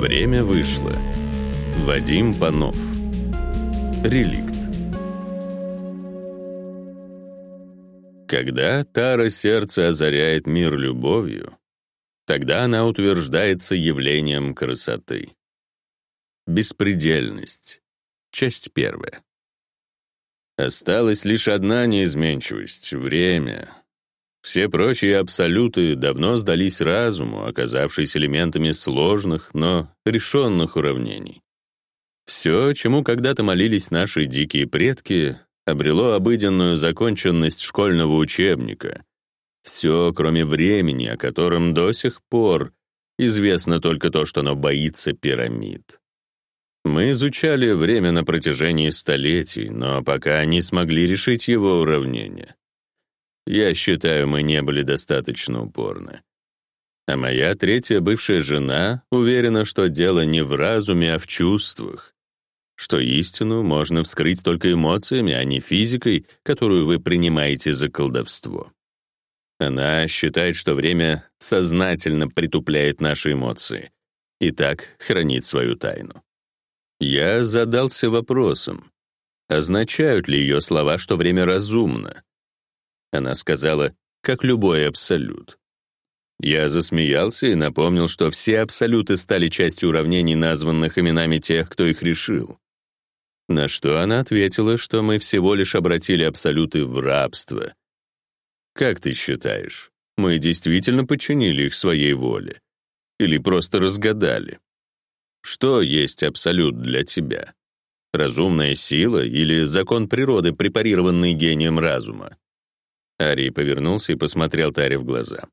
Время вышло. Вадим Панов. Реликт. Когда тара сердца озаряет мир любовью, тогда она утверждается явлением красоты. Беспредельность. Часть первая. Осталась лишь одна неизменчивость — время. Все прочие абсолюты давно сдались разуму, оказавшись элементами сложных, но решенных уравнений. Все, чему когда-то молились наши дикие предки, обрело обыденную законченность школьного учебника. Все, кроме времени, о котором до сих пор известно только то, что оно боится пирамид. Мы изучали время на протяжении столетий, но пока не смогли решить его уравнение. Я считаю, мы не были достаточно упорны. А моя третья бывшая жена уверена, что дело не в разуме, а в чувствах. Что истину можно вскрыть только эмоциями, а не физикой, которую вы принимаете за колдовство. Она считает, что время сознательно притупляет наши эмоции и так хранит свою тайну. Я задался вопросом, означают ли ее слова, что время разумно, она сказала, как любой абсолют. Я засмеялся и напомнил, что все абсолюты стали частью уравнений, названных именами тех, кто их решил. На что она ответила, что мы всего лишь обратили абсолюты в рабство. Как ты считаешь, мы действительно подчинили их своей воле? Или просто разгадали? Что есть абсолют для тебя? Разумная сила или закон природы, препарированный гением разума? Ари повернулся и посмотрел Таре в глаза.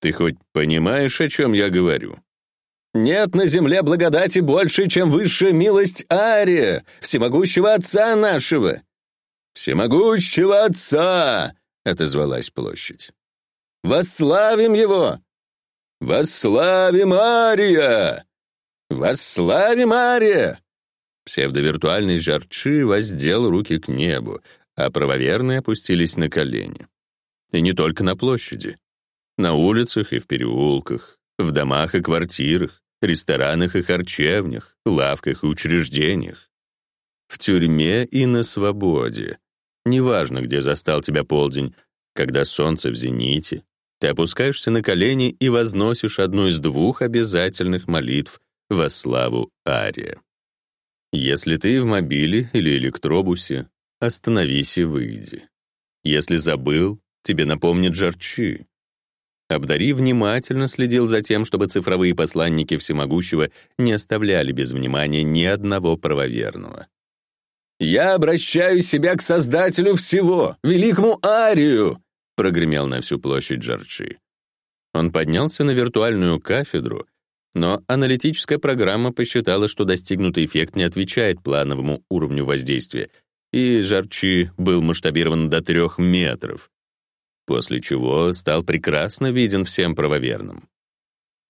«Ты хоть понимаешь, о чем я говорю?» «Нет на земле благодати больше, чем высшая милость Ария, всемогущего Отца нашего!» «Всемогущего Отца!» — отозвалась площадь. «Восславим его! Восславим Ария! Восславим Ария!» Псевдовиртуальный Жарчи воздел руки к небу, а правоверные опустились на колени. И не только на площади. На улицах и в переулках, в домах и квартирах, ресторанах и харчевнях, лавках и учреждениях. В тюрьме и на свободе. Неважно, где застал тебя полдень, когда солнце в зените, ты опускаешься на колени и возносишь одну из двух обязательных молитв во славу Ария. Если ты в мобиле или электробусе, остановись и выйди. Если забыл, тебе напомнит Жарчи. Абдари внимательно следил за тем, чтобы цифровые посланники всемогущего не оставляли без внимания ни одного правоверного. «Я обращаю себя к Создателю всего, великому Арию!» прогремел на всю площадь Джарчи. Он поднялся на виртуальную кафедру, но аналитическая программа посчитала, что достигнутый эффект не отвечает плановому уровню воздействия, и Жарчи был масштабирован до трех метров, после чего стал прекрасно виден всем правоверным.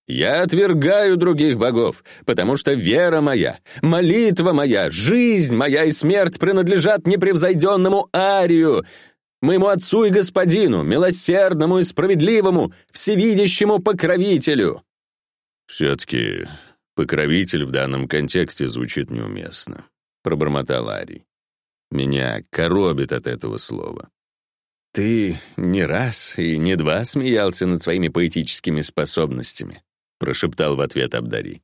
«Я отвергаю других богов, потому что вера моя, молитва моя, жизнь моя и смерть принадлежат непревзойденному Арию, моему отцу и господину, милосердному и справедливому, всевидящему покровителю». «Все-таки покровитель в данном контексте звучит неуместно», — пробормотал Арий. «Меня коробит от этого слова». «Ты не раз и не два смеялся над своими поэтическими способностями», прошептал в ответ Абдари.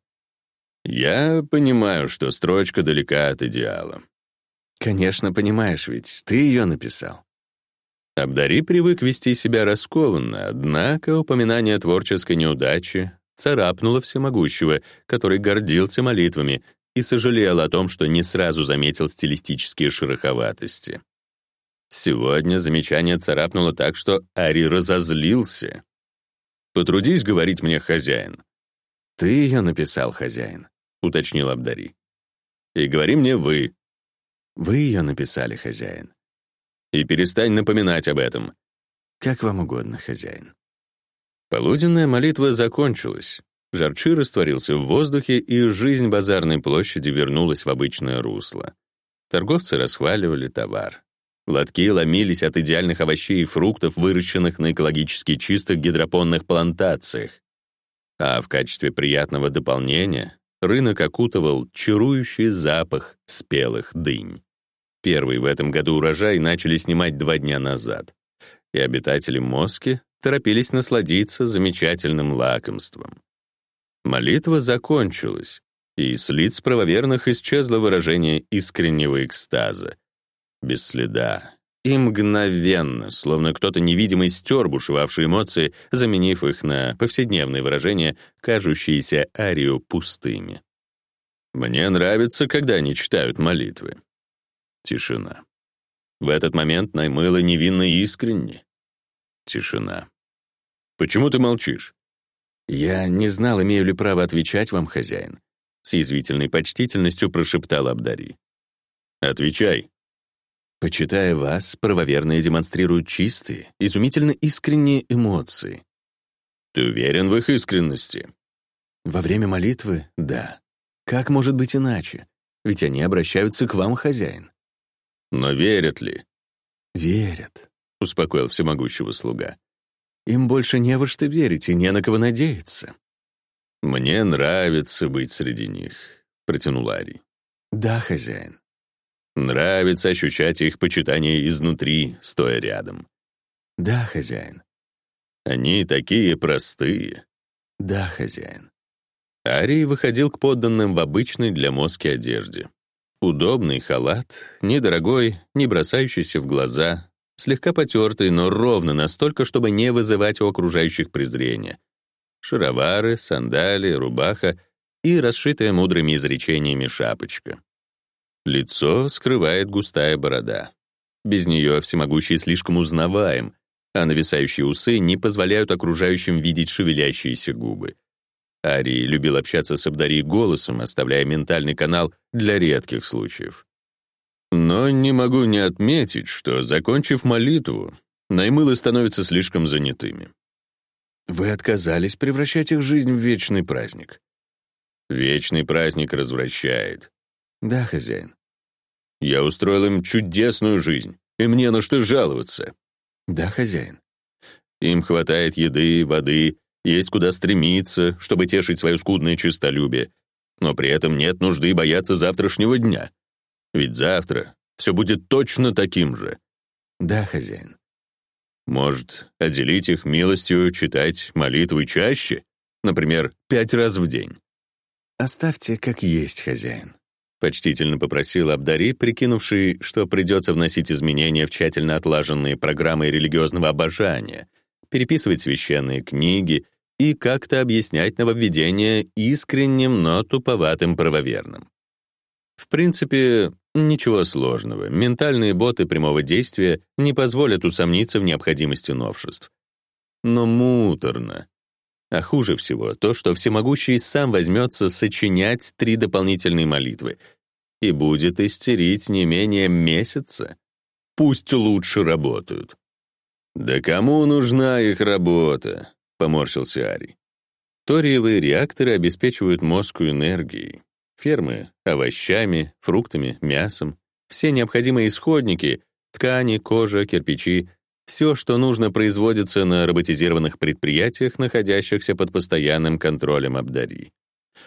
«Я понимаю, что строчка далека от идеала». «Конечно, понимаешь, ведь ты ее написал». Абдари привык вести себя раскованно, однако упоминание творческой неудачи царапнуло всемогущего, который гордился молитвами и сожалел о том, что не сразу заметил стилистические шероховатости. Сегодня замечание царапнуло так, что Ари разозлился. «Потрудись говорить мне, хозяин». «Ты ее написал, хозяин», — уточнил Абдари. «И говори мне вы». «Вы ее написали, хозяин». «И перестань напоминать об этом». «Как вам угодно, хозяин». Полуденная молитва закончилась. Жарчи растворился в воздухе, и жизнь базарной площади вернулась в обычное русло. Торговцы расхваливали товар. Лотки ломились от идеальных овощей и фруктов, выращенных на экологически чистых гидропонных плантациях. А в качестве приятного дополнения рынок окутывал чарующий запах спелых дынь. Первый в этом году урожай начали снимать два дня назад, и обитатели Моски торопились насладиться замечательным лакомством. Молитва закончилась, и с лиц правоверных исчезло выражение искреннего экстаза. Без следа и мгновенно, словно кто-то невидимый стер бушевавшие эмоции, заменив их на повседневные выражения, кажущиеся Арию пустыми. «Мне нравится, когда они читают молитвы». Тишина. В этот момент Наймыла невинно и искренне. Тишина. «Почему ты молчишь?» «Я не знал, имею ли право отвечать вам, хозяин», с язвительной почтительностью прошептал Абдари. «Отвечай». Почитая вас, правоверные демонстрируют чистые, изумительно искренние эмоции. Ты уверен в их искренности? Во время молитвы — да. Как может быть иначе? Ведь они обращаются к вам, хозяин. Но верят ли? Верят, — успокоил всемогущего слуга. Им больше не во что верить и не на кого надеяться. «Мне нравится быть среди них», — протянул Ари. «Да, хозяин». «Нравится ощущать их почитание изнутри, стоя рядом». «Да, хозяин». «Они такие простые». «Да, хозяин». Ари выходил к подданным в обычной для мозги одежде. Удобный халат, недорогой, не бросающийся в глаза, слегка потертый, но ровно настолько, чтобы не вызывать у окружающих презрения. Шаровары, сандали, рубаха и расшитая мудрыми изречениями шапочка. Лицо скрывает густая борода. Без нее всемогущий слишком узнаваем, а нависающие усы не позволяют окружающим видеть шевелящиеся губы. Ари любил общаться с Абдари голосом, оставляя ментальный канал для редких случаев. Но не могу не отметить, что, закончив молитву, наймылы становятся слишком занятыми. Вы отказались превращать их жизнь в вечный праздник. Вечный праздник развращает. Да, хозяин. Я устроил им чудесную жизнь, и мне на что жаловаться. Да, хозяин. Им хватает еды, воды, есть куда стремиться, чтобы тешить свое скудное честолюбие, но при этом нет нужды бояться завтрашнего дня. Ведь завтра все будет точно таким же. Да, хозяин. Может, отделить их милостью читать молитвы чаще? Например, пять раз в день. «Оставьте как есть, хозяин», — почтительно попросил Абдари, прикинувший, что придется вносить изменения в тщательно отлаженные программы религиозного обожания, переписывать священные книги и как-то объяснять нововведения искренним, но туповатым правоверным. В принципе, ничего сложного. Ментальные боты прямого действия не позволят усомниться в необходимости новшеств. Но муторно. А хуже всего то, что всемогущий сам возьмется сочинять три дополнительные молитвы и будет истерить не менее месяца. Пусть лучше работают. «Да кому нужна их работа?» — поморщился Ари. Ториевые реакторы обеспечивают мозгу энергией, Фермы — овощами, фруктами, мясом. Все необходимые исходники — ткани, кожа, кирпичи — все, что нужно, производится на роботизированных предприятиях, находящихся под постоянным контролем Абдари.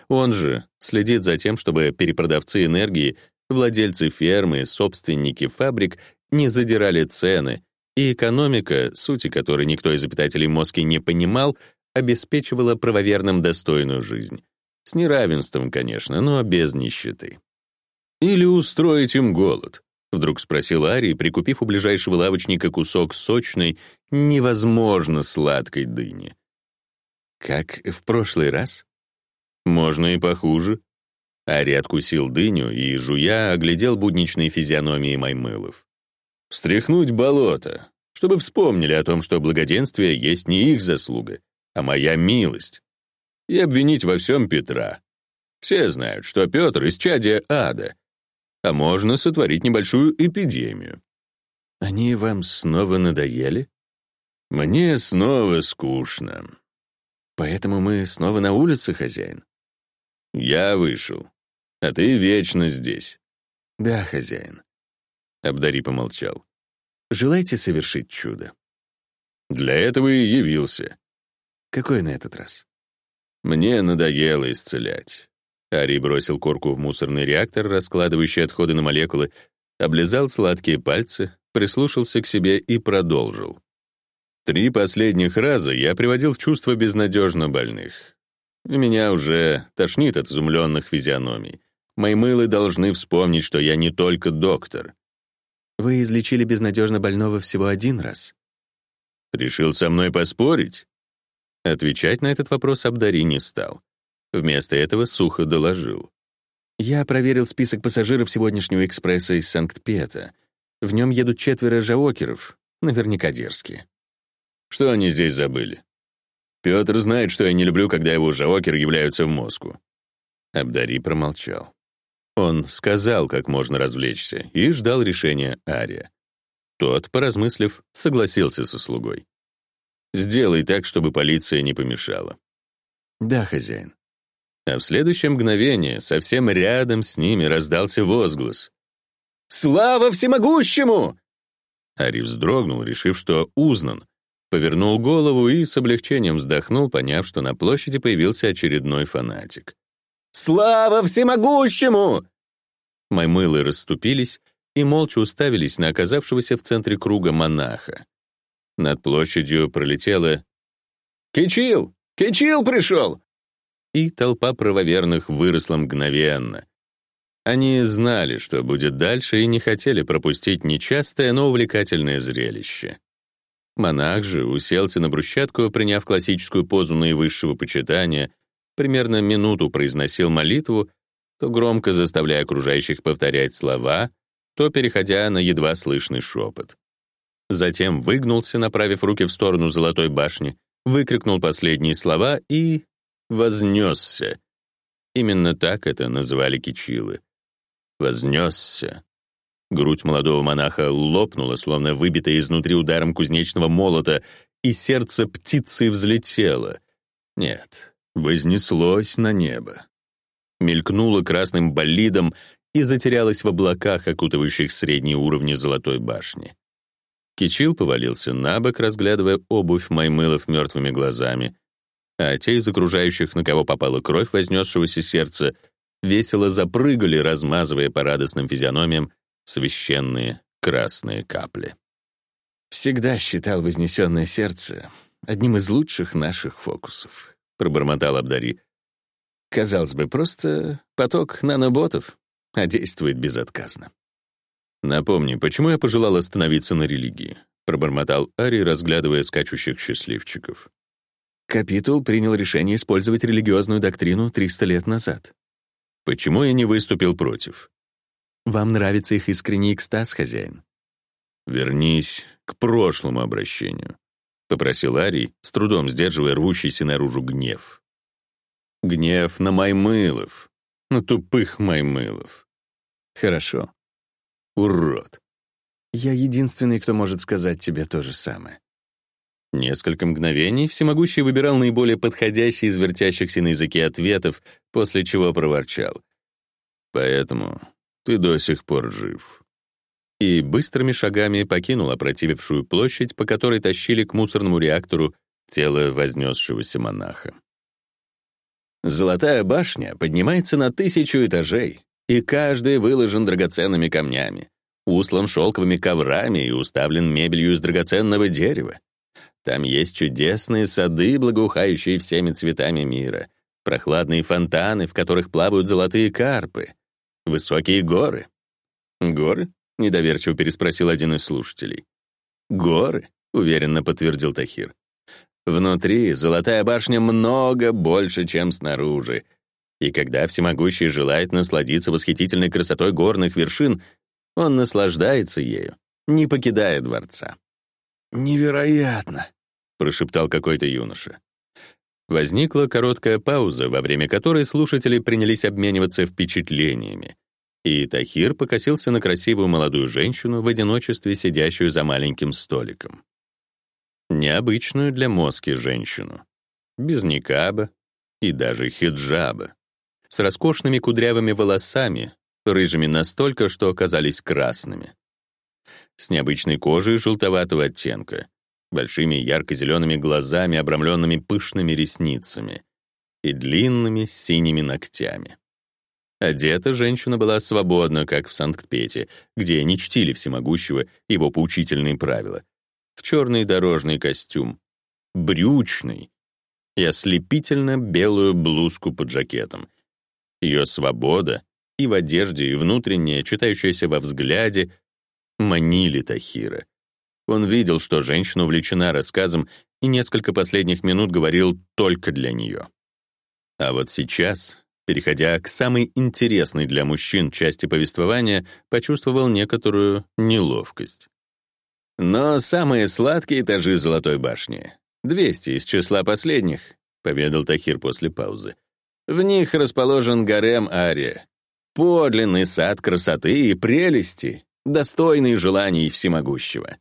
Он же следит за тем, чтобы перепродавцы энергии, владельцы фермы, собственники фабрик не задирали цены, и экономика, сути которой никто из обитателей Моски не понимал, обеспечивала правоверным достойную жизнь. С неравенством, конечно, но без нищеты. «Или устроить им голод?» — вдруг спросил Арий, прикупив у ближайшего лавочника кусок сочной, невозможно сладкой дыни. «Как в прошлый раз?» «Можно и похуже». Ари откусил дыню и, жуя, оглядел будничные физиономии Маймылов. «Встряхнуть болото, чтобы вспомнили о том, что благоденствие есть не их заслуга, а моя милость и обвинить во всем Петра. Все знают, что Петр из чадия ада, а можно сотворить небольшую эпидемию. Они вам снова надоели? Мне снова скучно. Поэтому мы снова на улице, хозяин? Я вышел, а ты вечно здесь. Да, хозяин. Абдари помолчал. Желаете совершить чудо? Для этого и явился. Какой на этот раз? Мне надоело исцелять. Ари бросил корку в мусорный реактор, раскладывающий отходы на молекулы, облизал сладкие пальцы, прислушался к себе и продолжил. Три последних раза я приводил в чувство безнадежно больных. Меня уже тошнит от изумленных физиономий. Мои мылы должны вспомнить, что я не только доктор. Вы излечили безнадежно больного всего один раз. Решил со мной поспорить? Отвечать на этот вопрос Абдари не стал. Вместо этого сухо доложил. Я проверил список пассажиров сегодняшнего экспресса из Санкт-Пета. В нем едут четверо жаокеров, наверняка дерзкие. Что они здесь забыли? Петр знает, что я не люблю, когда его жаокеры являются в Москву. Абдари промолчал. Он сказал, как можно развлечься, и ждал решения Ария. Тот, поразмыслив, согласился со слугой. «Сделай так, чтобы полиция не помешала». «Да, хозяин». А в следующее мгновение совсем рядом с ними раздался возглас. «Слава всемогущему!» Ари вздрогнул, решив, что узнан, повернул голову и с облегчением вздохнул, поняв, что на площади появился очередной фанатик. «Слава всемогущему!» Маймылы расступились и молча уставились на оказавшегося в центре круга монаха. Над площадью пролетело «Кичил! Кичил пришел!» И толпа правоверных выросла мгновенно. Они знали, что будет дальше, и не хотели пропустить нечастое, но увлекательное зрелище. Монах же уселся на брусчатку, приняв классическую позу наивысшего почитания, примерно минуту произносил молитву, то громко заставляя окружающих повторять слова, то переходя на едва слышный шепот. Затем выгнулся, направив руки в сторону Золотой башни, выкрикнул последние слова и вознесся. Именно так это называли кичилы. Вознесся. Грудь молодого монаха лопнула, словно выбитая изнутри ударом кузнечного молота, и сердце птицы взлетело. Нет, вознеслось на небо. Мелькнуло красным болидом и затерялось в облаках, окутывающих средние уровни Золотой башни. Кичил повалился на бок, разглядывая обувь Маймылов мертвыми глазами, а те из окружающих, на кого попала кровь вознесшегося сердца, весело запрыгали, размазывая по радостным физиономиям священные красные капли. «Всегда считал вознесенное сердце одним из лучших наших фокусов», — пробормотал Абдари. «Казалось бы, просто поток наноботов, а действует безотказно». «Напомни, почему я пожелал остановиться на религии?» — пробормотал Ари, разглядывая скачущих счастливчиков. Капитул принял решение использовать религиозную доктрину 300 лет назад. Почему я не выступил против? Вам нравится их искренний экстаз, хозяин? Вернись к прошлому обращению, попросил Арий, с трудом сдерживая рвущийся наружу гнев. Гнев на Маймылов, на тупых Маймылов. Хорошо. Урод. Я единственный, кто может сказать тебе то же самое. Несколько мгновений всемогущий выбирал наиболее подходящий из вертящихся на языке ответов, после чего проворчал. Поэтому ты до сих пор жив». И быстрыми шагами покинул опротивившую площадь, по которой тащили к мусорному реактору тело вознесшегося монаха. Золотая башня поднимается на тысячу этажей, и каждый выложен драгоценными камнями, услан шелковыми коврами и уставлен мебелью из драгоценного дерева. Там есть чудесные сады, благоухающие всеми цветами мира, прохладные фонтаны, в которых плавают золотые карпы, Высокие горы. Горы? Недоверчиво переспросил один из слушателей. Горы, уверенно подтвердил Тахир. Внутри золотая башня много больше, чем снаружи. И когда всемогущий желает насладиться восхитительной красотой горных вершин, он наслаждается ею, не покидая дворца. «Невероятно!» — прошептал какой-то юноша. Возникла короткая пауза, во время которой слушатели принялись обмениваться впечатлениями. И Тахир покосился на красивую молодую женщину в одиночестве, сидящую за маленьким столиком. Необычную для Моски женщину. Без никаба и даже хиджаба. С роскошными кудрявыми волосами, рыжими настолько, что оказались красными. С необычной кожей желтоватого оттенка, большими ярко-зелеными глазами, обрамленными пышными ресницами и длинными синими ногтями. Одета женщина была свободна, как в Санкт-Пете, где не чтили всемогущего его поучительные правила. В черный дорожный костюм, брючный и ослепительно белую блузку под жакетом. Ее свобода и в одежде, и внутренняя, читающаяся во взгляде, манили Тахира. Он видел, что женщина увлечена рассказом и несколько последних минут говорил только для нее. А вот сейчас, переходя к самой интересной для мужчин части повествования, почувствовал некоторую неловкость. Но самые сладкие этажи Золотой башни, 200 из числа последних, поведал Тахир после паузы. В них расположен гарем Ария, подлинный сад красоты и прелести, достойный желаний всемогущего.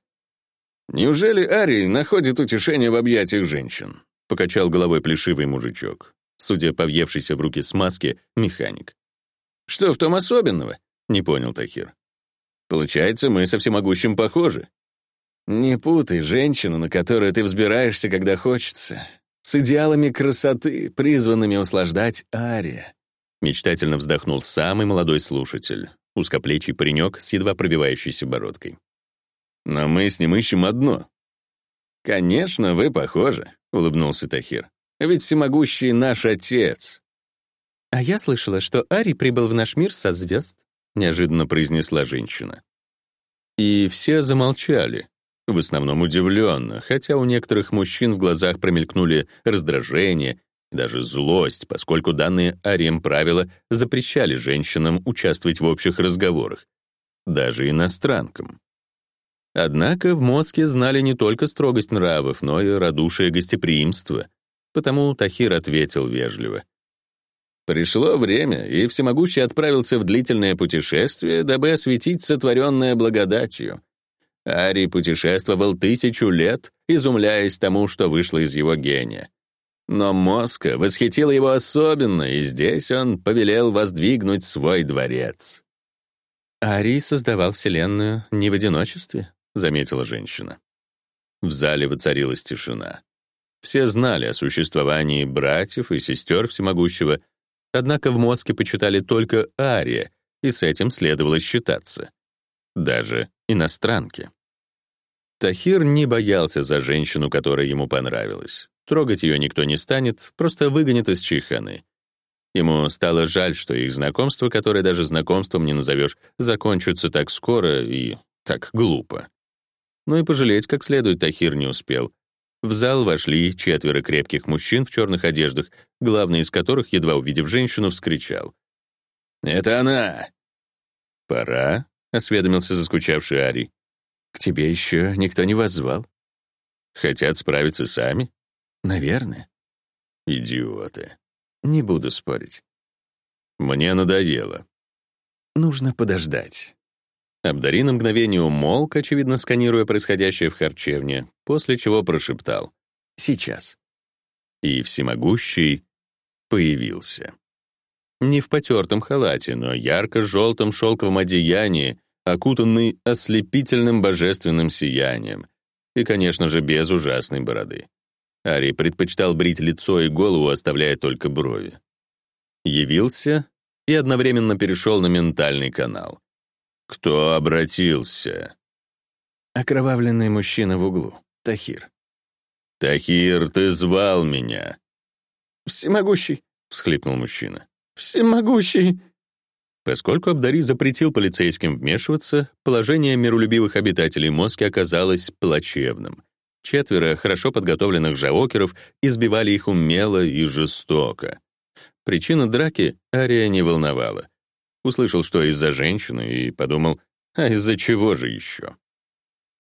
Неужели Арий находит утешение в объятиях женщин? Покачал головой плешивый мужичок судя по въевшейся в руки смазке, механик. «Что в том особенного?» — не понял Тахир. «Получается, мы со всемогущим похожи». «Не путай женщину, на которую ты взбираешься, когда хочется, с идеалами красоты, призванными услаждать Ария», — мечтательно вздохнул самый молодой слушатель, узкоплечий паренек с едва пробивающейся бородкой. «Но мы с ним ищем одно». «Конечно, вы похожи», — улыбнулся Тахир. Ведь всемогущий наш отец. А я слышала, что Ари прибыл в наш мир со звезд, неожиданно произнесла женщина. И все замолчали, в основном удивленно, хотя у некоторых мужчин в глазах промелькнули раздражение даже злость, поскольку данные Арием правила запрещали женщинам участвовать в общих разговорах, даже иностранкам. Однако в мозге знали не только строгость нравов, но и радушие гостеприимства — Потому Тахир ответил вежливо. Пришло время, и всемогущий отправился в длительное путешествие, дабы осветить сотворенное благодатью. Арий путешествовал тысячу лет, изумляясь тому, что вышло из его гения. Но Моска восхитил его особенно, и здесь он повелел воздвигнуть свой дворец. «Арий создавал Вселенную не в одиночестве», — заметила женщина. В зале воцарилась тишина. Все знали о существовании братьев и сестер всемогущего, однако в мозге почитали только Ария, и с этим следовало считаться. Даже иностранки. Тахир не боялся за женщину, которая ему понравилась. Трогать ее никто не станет, просто выгонит из Чиханы. Ему стало жаль, что их знакомство, которое даже знакомством не назовешь, закончится так скоро и так глупо. Но и пожалеть как следует Тахир не успел. В зал вошли четверо крепких мужчин в черных одеждах, главный из которых, едва увидев женщину, вскричал. «Это она!» «Пора», — осведомился заскучавший Ари. «К тебе еще никто не воззвал». «Хотят справиться сами?» «Наверное». «Идиоты». «Не буду спорить». «Мне надоело». «Нужно подождать». Абдари на мгновение умолк, очевидно сканируя происходящее в харчевне, после чего прошептал «Сейчас». И всемогущий появился. Не в потертом халате, но ярко-желтом шелковом одеянии, окутанный ослепительным божественным сиянием. И, конечно же, без ужасной бороды. Ари предпочитал брить лицо и голову, оставляя только брови. Явился и одновременно перешел на ментальный канал. «Кто обратился?» Окровавленный мужчина в углу. Тахир. «Тахир, ты звал меня!» «Всемогущий!» — всхлипнул мужчина. «Всемогущий!» Поскольку Абдари запретил полицейским вмешиваться, положение миролюбивых обитателей Моски оказалось плачевным. Четверо хорошо подготовленных жаокеров избивали их умело и жестоко. Причина драки Ария не волновала. Услышал, что из-за женщины, и подумал, а из-за чего же еще?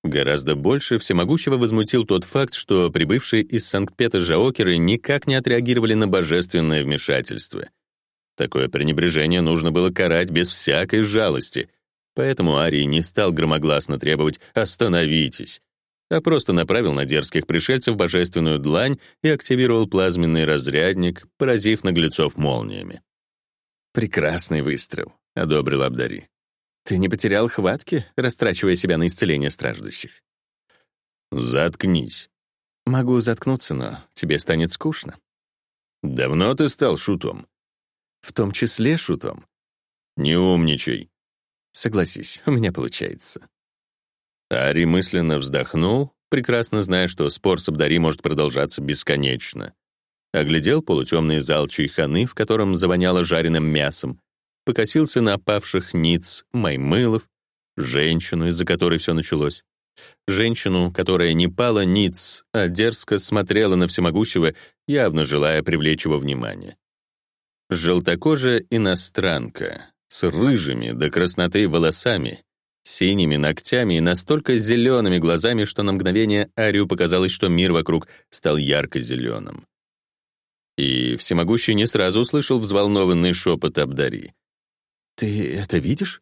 Гораздо больше всемогущего возмутил тот факт, что прибывшие из Санкт-Петра жаокеры никак не отреагировали на божественное вмешательство. Такое пренебрежение нужно было карать без всякой жалости, поэтому Арий не стал громогласно требовать «остановитесь», а просто направил на дерзких пришельцев божественную длань и активировал плазменный разрядник, поразив наглецов молниями. «Прекрасный выстрел», — одобрил Абдари. «Ты не потерял хватки, растрачивая себя на исцеление страждущих?» «Заткнись». «Могу заткнуться, но тебе станет скучно». «Давно ты стал шутом?» «В том числе шутом. Не умничай. Согласись, у меня получается. Ари мысленно вздохнул, прекрасно зная, что спор с Абдари может продолжаться бесконечно. Оглядел полутемный зал чайханы, в котором завоняло жареным мясом, покосился на опавших ниц, маймылов, женщину, из-за которой все началось. Женщину, которая не пала ниц, а дерзко смотрела на всемогущего, явно желая привлечь его внимание. Желтокожая иностранка с рыжими до красноты волосами, синими ногтями и настолько зелеными глазами, что на мгновение Арию показалось, что мир вокруг стал ярко-зеленым. И всемогущий не сразу услышал взволнованный шепот Абдари. «Ты это видишь?»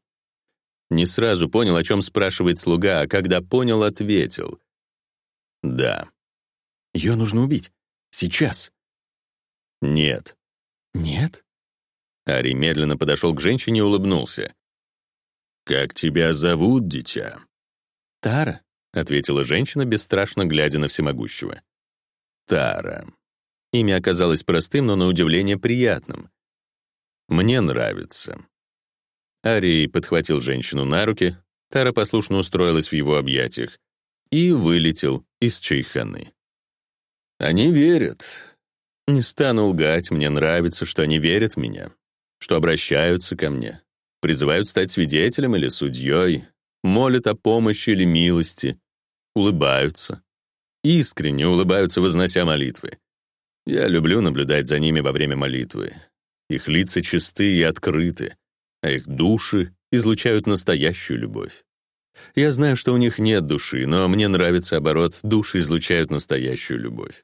Не сразу понял, о чем спрашивает слуга, а когда понял, ответил. «Да». «Ее нужно убить. Сейчас». «Нет». «Нет?» Ари медленно подошел к женщине и улыбнулся. «Как тебя зовут, дитя?» «Тара», — ответила женщина, бесстрашно глядя на всемогущего. «Тара». Имя оказалось простым, но на удивление приятным. «Мне нравится». Арий подхватил женщину на руки, Тара послушно устроилась в его объятиях и вылетел из чайханы. «Они верят. Не стану лгать, мне нравится, что они верят в меня, что обращаются ко мне, призывают стать свидетелем или судьей, молят о помощи или милости, улыбаются. Искренне улыбаются, вознося молитвы. Я люблю наблюдать за ними во время молитвы. Их лица чисты и открыты, а их души излучают настоящую любовь. Я знаю, что у них нет души, но мне нравится оборот, души излучают настоящую любовь.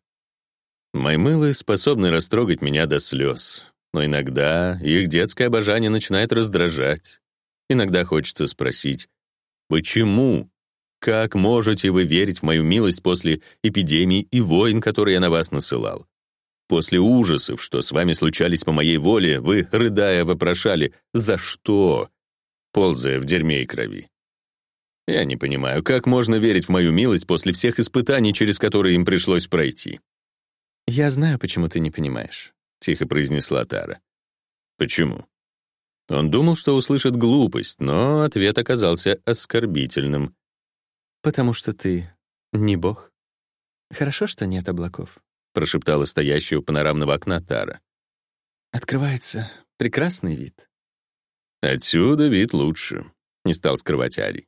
Маймылы способны растрогать меня до слез, но иногда их детское обожание начинает раздражать. Иногда хочется спросить, почему? Как можете вы верить в мою милость после эпидемий и войн, которые я на вас насылал? После ужасов, что с вами случались по моей воле, вы, рыдая, вопрошали «За что?», ползая в дерьме и крови. Я не понимаю, как можно верить в мою милость после всех испытаний, через которые им пришлось пройти. «Я знаю, почему ты не понимаешь тихо произнесла Тара. Почему? Он думал, что услышит глупость, но ответ оказался оскорбительным. Потому что ты не бог. Хорошо, что нет облаков, прошептала стоящая у панорамного окна Тара. Открывается прекрасный вид. Отсюда вид лучше, не стал скрывать Ари.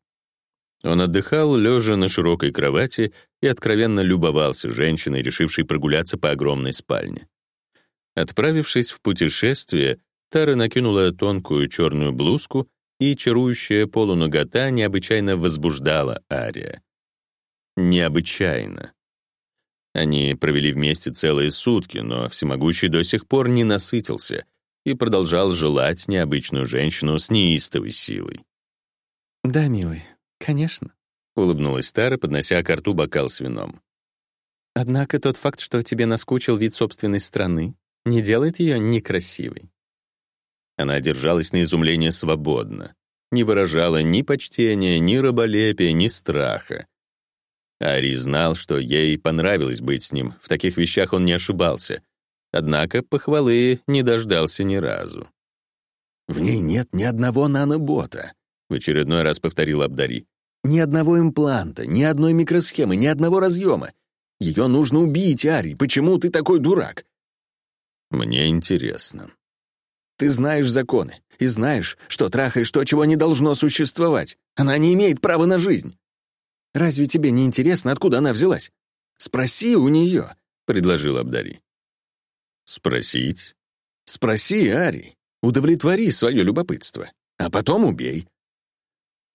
Он отдыхал, лежа на широкой кровати, и откровенно любовался женщиной, решившей прогуляться по огромной спальне. Отправившись в путешествие, Тара накинула тонкую черную блузку, и чарующая полуногота необычайно возбуждала Ария. Необычайно. Они провели вместе целые сутки, но всемогущий до сих пор не насытился и продолжал желать необычную женщину с неистовой силой. «Да, милый, конечно», — улыбнулась Тара, поднося к рту бокал с вином. «Однако тот факт, что тебе наскучил вид собственной страны, не делает ее некрасивой. Она держалась на изумление свободно, не выражала ни почтения, ни раболепия, ни страха. Ари знал, что ей понравилось быть с ним, в таких вещах он не ошибался, однако похвалы не дождался ни разу. «В ней нет ни одного нанобота», — в очередной раз повторил Абдари. «Ни одного импланта, ни одной микросхемы, ни одного разъема. Ее нужно убить, Ари. Почему ты такой дурак? Мне интересно. Ты знаешь законы и знаешь, что трахаешь то, чего не должно существовать. Она не имеет права на жизнь. Разве тебе не интересно, откуда она взялась? Спроси у нее, — предложил Абдари. Спросить? Спроси, Ари. Удовлетвори свое любопытство. А потом убей.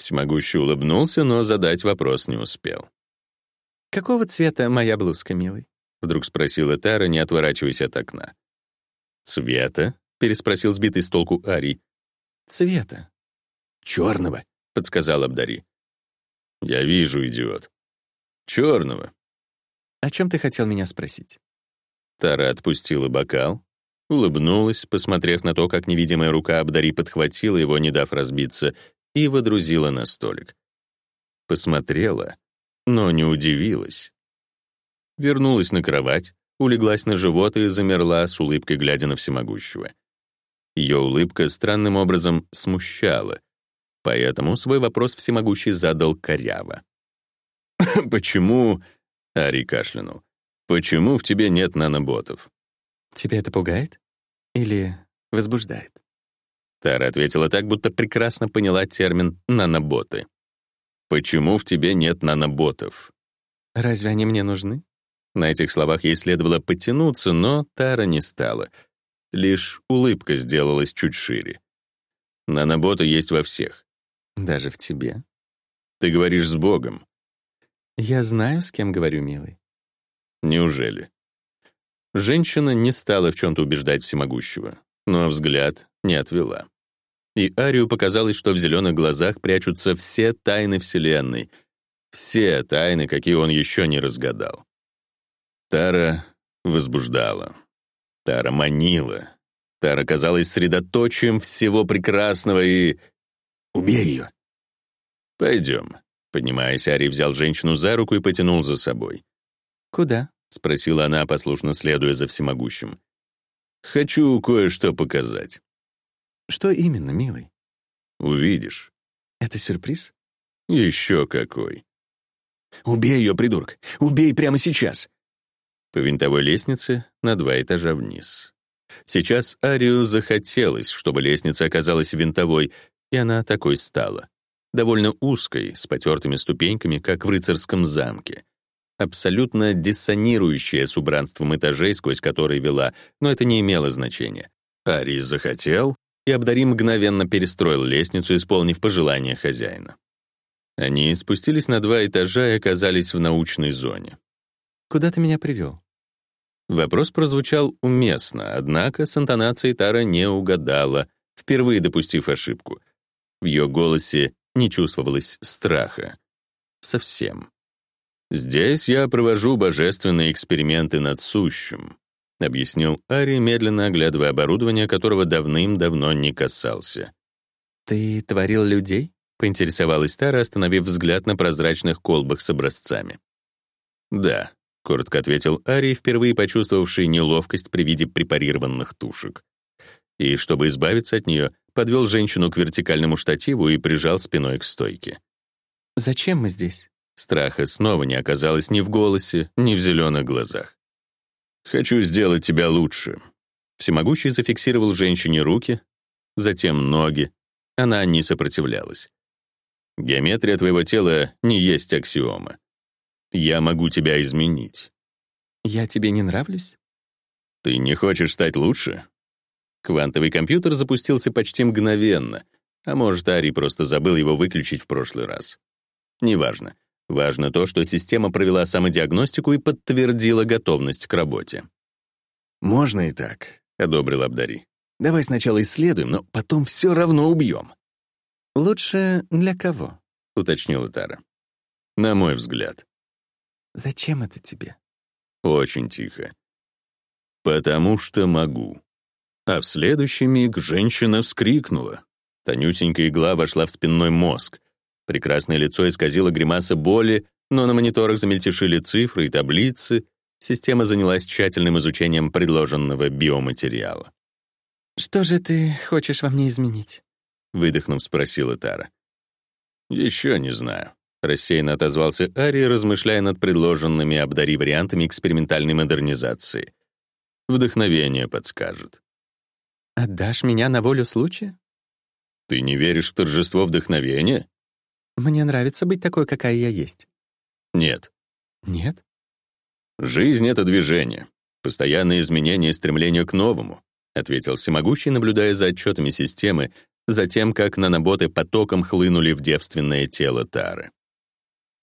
Всемогущий улыбнулся, но задать вопрос не успел. «Какого цвета моя блузка, милый?» — вдруг спросила Тара, не отворачиваясь от окна. «Цвета?» — переспросил сбитый с толку Ари. «Цвета». «Черного», — подсказал Абдари. «Я вижу, идиот. Черного». «О чем ты хотел меня спросить?» Тара отпустила бокал, улыбнулась, посмотрев на то, как невидимая рука Абдари подхватила его, не дав разбиться, и водрузила на столик. Посмотрела, но не удивилась. Вернулась на кровать, улеглась на живот и замерла с улыбкой, глядя на всемогущего. Ее улыбка странным образом смущала, поэтому свой вопрос всемогущий задал коряво. «Почему...» — Ари кашлянул. «Почему в тебе нет наноботов?» «Тебя это пугает? Или возбуждает?» Тара ответила так, будто прекрасно поняла термин «наноботы». «Почему в тебе нет наноботов?» «Разве они мне нужны?» На этих словах ей следовало потянуться, но Тара не стала. Лишь улыбка сделалась чуть шире. Наноботы есть во всех. Даже в тебе. Ты говоришь с Богом. Я знаю, с кем говорю, милый. Неужели? Женщина не стала в чем-то убеждать всемогущего, но взгляд не отвела. И Арию показалось, что в зеленых глазах прячутся все тайны Вселенной, все тайны, какие он еще не разгадал. Тара возбуждала. Тара манила. Тара казалась средоточием всего прекрасного и... «Убей ее!» «Пойдем». Поднимаясь, Ари взял женщину за руку и потянул за собой. «Куда?» — спросила она, послушно следуя за всемогущим. «Хочу кое-что показать». «Что именно, милый?» «Увидишь». «Это сюрприз?» «Еще какой». «Убей ее, придурок! Убей прямо сейчас!» По винтовой лестнице на два этажа вниз. Сейчас Арию захотелось, чтобы лестница оказалась винтовой, и она такой стала. Довольно узкой, с потертыми ступеньками, как в рыцарском замке. Абсолютно диссонирующая с убранством этажей, сквозь которые вела, но это не имело значения. Арий захотел, и Абдари мгновенно перестроил лестницу, исполнив пожелания хозяина. Они спустились на два этажа и оказались в научной зоне. «Куда ты меня привел?» Вопрос прозвучал уместно, однако с интонацией Тара не угадала, впервые допустив ошибку. В ее голосе не чувствовалось страха. Совсем. «Здесь я провожу божественные эксперименты над сущим», объяснил Ари, медленно оглядывая оборудование, которого давным-давно не касался. «Ты творил людей?» — поинтересовалась Тара, остановив взгляд на прозрачных колбах с образцами. «Да», — коротко ответил Ари, впервые почувствовавший неловкость при виде препарированных тушек. И, чтобы избавиться от нее, подвел женщину к вертикальному штативу и прижал спиной к стойке. «Зачем мы здесь?» Страха снова не оказалось ни в голосе, ни в зеленых глазах. «Хочу сделать тебя лучше». Всемогущий зафиксировал женщине руки, затем ноги. Она не сопротивлялась. «Геометрия твоего тела не есть аксиома. Я могу тебя изменить». «Я тебе не нравлюсь?» «Ты не хочешь стать лучше?» Квантовый компьютер запустился почти мгновенно, а может, Ари просто забыл его выключить в прошлый раз. Неважно. Важно то, что система провела самодиагностику и подтвердила готовность к работе. «Можно и так», — одобрил Абдари. «Давай сначала исследуем, но потом все равно убьем». «Лучше для кого?» — уточнила Тара. «На мой взгляд». «Зачем это тебе?» Очень тихо. «Потому что могу». А в следующий миг женщина вскрикнула. Тонюсенькая игла вошла в спинной мозг. Прекрасное лицо исказило гримаса боли, но на мониторах замельтешили цифры и таблицы. Система занялась тщательным изучением предложенного биоматериала. «Что же ты хочешь во мне изменить?» — выдохнув, спросила Тара. «Еще не знаю», — рассеянно отозвался Ари, размышляя над предложенными обдари вариантами экспериментальной модернизации. «Вдохновение подскажет». «Отдашь меня на волю случая?» «Ты не веришь в торжество вдохновения?» «Мне нравится быть такой, какая я есть». «Нет». «Нет?» «Жизнь — это движение, постоянное изменение и стремление к новому», ответил всемогущий, наблюдая за отчетами системы, за тем, как наноботы потоком хлынули в девственное тело Тары.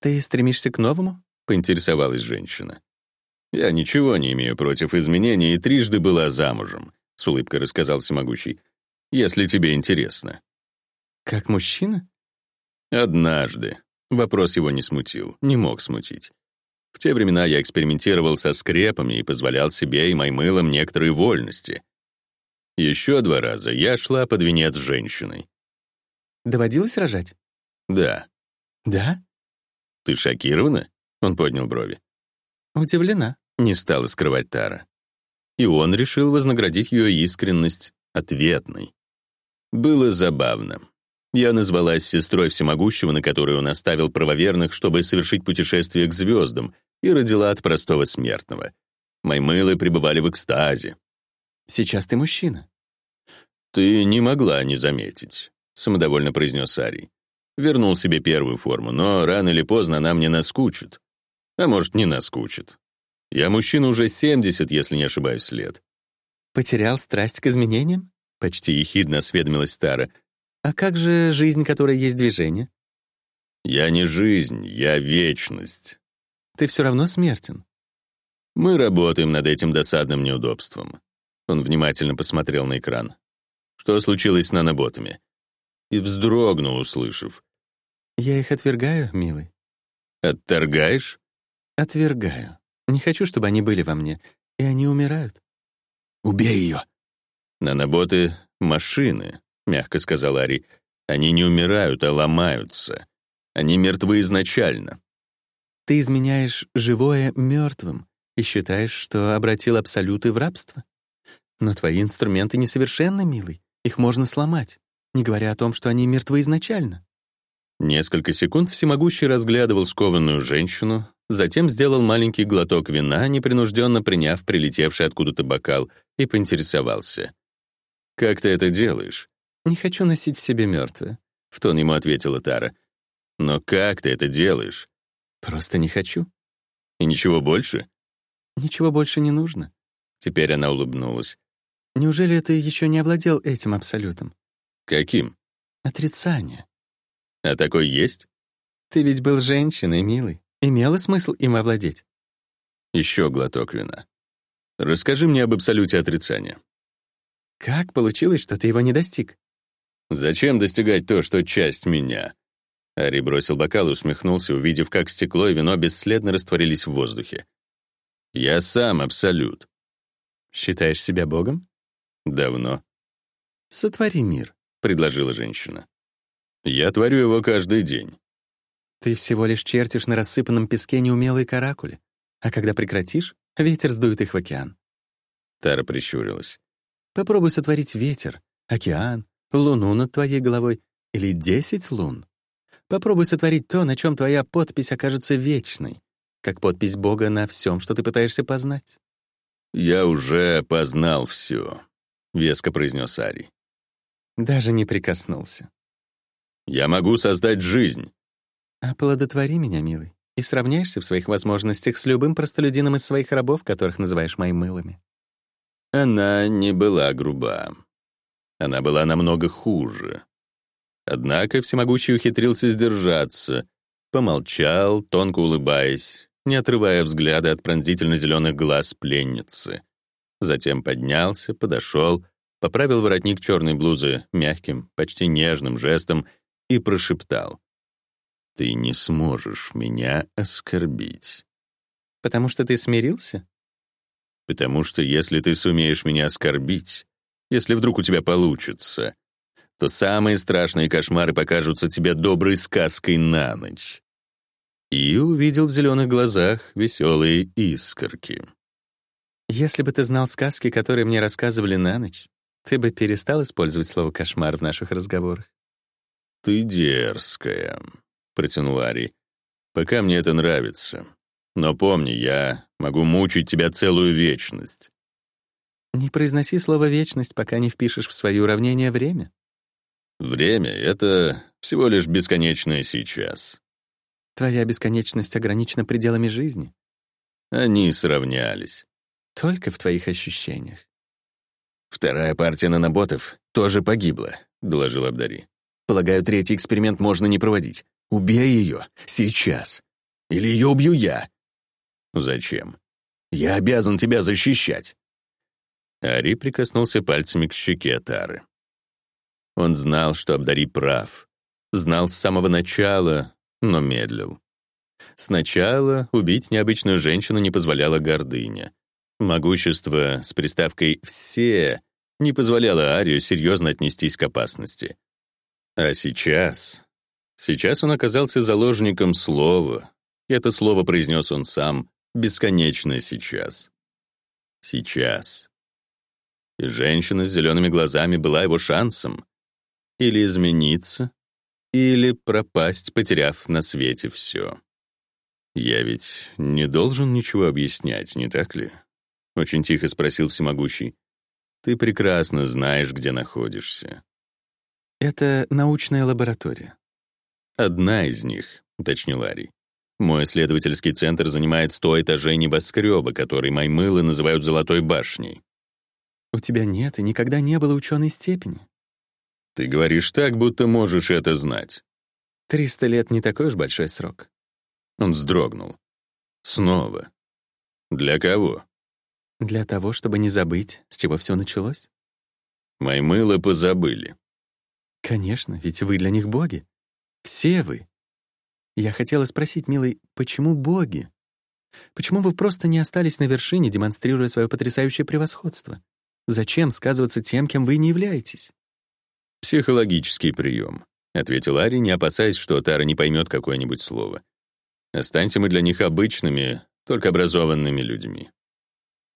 «Ты стремишься к новому?» — поинтересовалась женщина. «Я ничего не имею против изменений и трижды была замужем», — с улыбкой рассказал всемогущий. «Если тебе интересно». «Как мужчина?» «Однажды». Вопрос его не смутил, не мог смутить. В те времена я экспериментировал со скрепами и позволял себе и маймылам некоторые вольности. Еще два раза я шла под венец с женщиной. Доводилось рожать? Да. Да? Ты шокирована? Он поднял брови. Удивлена. Не стала скрывать Тара. И он решил вознаградить ее искренность ответной. Было забавно. Я назвалась сестрой всемогущего, на которую он оставил правоверных, чтобы совершить путешествие к звездам, и родила от простого смертного. Мои мылы пребывали в экстазе. «Сейчас ты мужчина». «Ты не могла не заметить», — самодовольно произнес Арий. Вернул себе первую форму, но рано или поздно она мне наскучит. А может, не наскучит. Я мужчина уже 70, если не ошибаюсь, лет. «Потерял страсть к изменениям?» — почти ехидно осведомилась Тара. «А как же жизнь, которая есть движение?» «Я не жизнь, я вечность». «Ты все равно смертен». «Мы работаем над этим досадным неудобством». Он внимательно посмотрел на экран. «Что случилось с наноботами?» И вздрогнул, услышав. «Я их отвергаю, милый». «Отторгаешь?» «Отвергаю. Не хочу, чтобы они были во мне, и они умирают». «Убей ее!» «Наноботы — машины», — мягко сказал Ари. «Они не умирают, а ломаются. Они мертвы изначально». «Ты изменяешь живое мертвым и считаешь, что обратил абсолюты в рабство? Но твои инструменты несовершенны, милый. Их можно сломать, не говоря о том, что они мертвы изначально». Несколько секунд всемогущий разглядывал скованную женщину, затем сделал маленький глоток вина, непринужденно приняв прилетевший откуда-то бокал, и поинтересовался. «Как ты это делаешь?» «Не хочу носить в себе мертвое», — в тон ему ответила Тара. «Но как ты это делаешь?» «Просто не хочу». «И ничего больше?» «Ничего больше не нужно». Теперь она улыбнулась. «Неужели ты еще не овладел этим абсолютом?» «Каким?» «Отрицание». «А такой есть?» «Ты ведь был женщиной, милый. Имело смысл им овладеть?» Еще глоток вина. «Расскажи мне об абсолюте отрицания». Как получилось, что ты его не достиг? Зачем достигать то, что часть меня? Ари бросил бокал и усмехнулся, увидев, как стекло и вино бесследно растворились в воздухе. Я сам абсолют. Считаешь себя богом? Давно. Сотвори мир, предложила женщина. Я творю его каждый день. Ты всего лишь чертишь на рассыпанном песке неумелые каракули, а когда прекратишь, ветер сдует их в океан. Тара прищурилась. Попробуй сотворить ветер, океан, луну над твоей головой или десять лун. Попробуй сотворить то, на чем твоя подпись окажется вечной, как подпись Бога на всем, что ты пытаешься познать. «Я уже познал все», — веско произнес Ари. Даже не прикоснулся. «Я могу создать жизнь». «Оплодотвори меня, милый, и сравняешься в своих возможностях с любым простолюдином из своих рабов, которых называешь моими мылами». Она не была груба. Она была намного хуже. Однако всемогущий ухитрился сдержаться, помолчал, тонко улыбаясь, не отрывая взгляда от пронзительно-зеленых глаз пленницы. Затем поднялся, подошел, поправил воротник черной блузы мягким, почти нежным жестом и прошептал. «Ты не сможешь меня оскорбить». «Потому что ты смирился?» Потому что если ты сумеешь меня оскорбить, если вдруг у тебя получится, то самые страшные кошмары покажутся тебе доброй сказкой на ночь. И увидел в зеленых глазах веселые искорки. Если бы ты знал сказки, которые мне рассказывали на ночь, ты бы перестал использовать слово «кошмар» в наших разговорах. «Ты дерзкая», — протянул Ари. «Пока мне это нравится. Но помни, я могу мучить тебя целую вечность. Не произноси слово «вечность», пока не впишешь в свои уравнения время. Время — это всего лишь бесконечное сейчас. Твоя бесконечность ограничена пределами жизни. Они сравнялись. Только в твоих ощущениях. «Вторая партия наноботов тоже погибла», — доложил Абдари. «Полагаю, третий эксперимент можно не проводить. Убей ее. Сейчас. Или ее убью я. Зачем? Я обязан тебя защищать. Ари прикоснулся пальцами к щеке Тары. Он знал, что Абдари прав. Знал с самого начала, но медлил. Сначала убить необычную женщину не позволяла гордыня. Могущество с приставкой «все» не позволяло Арию серьезно отнестись к опасности. А сейчас... Сейчас он оказался заложником слова. Это слово произнес он сам, бесконечно сейчас. Сейчас. И женщина с зелеными глазами была его шансом. Или измениться, или пропасть, потеряв на свете все. «Я ведь не должен ничего объяснять, не так ли?» — очень тихо спросил всемогущий. «Ты прекрасно знаешь, где находишься». «Это научная лаборатория». «Одна из них», — уточнил Арий. «Мой исследовательский центр занимает сто этажей небоскреба, который маймылы называют «золотой башней». «У тебя нет и никогда не было ученой степени». «Ты говоришь так, будто можешь это знать». «Триста лет — не такой уж большой срок». Он вздрогнул. Снова. Для кого? Для того, чтобы не забыть, с чего все началось. Мои мыло позабыли. Конечно, ведь вы для них боги. Все вы. Я хотела спросить, милый, почему боги? Почему вы просто не остались на вершине, демонстрируя свое потрясающее превосходство? Зачем сказываться тем, кем вы не являетесь? Психологический прием, ответил Ари, не опасаясь, что Тара не поймет какое-нибудь слово. Останься мы для них обычными, только образованными людьми.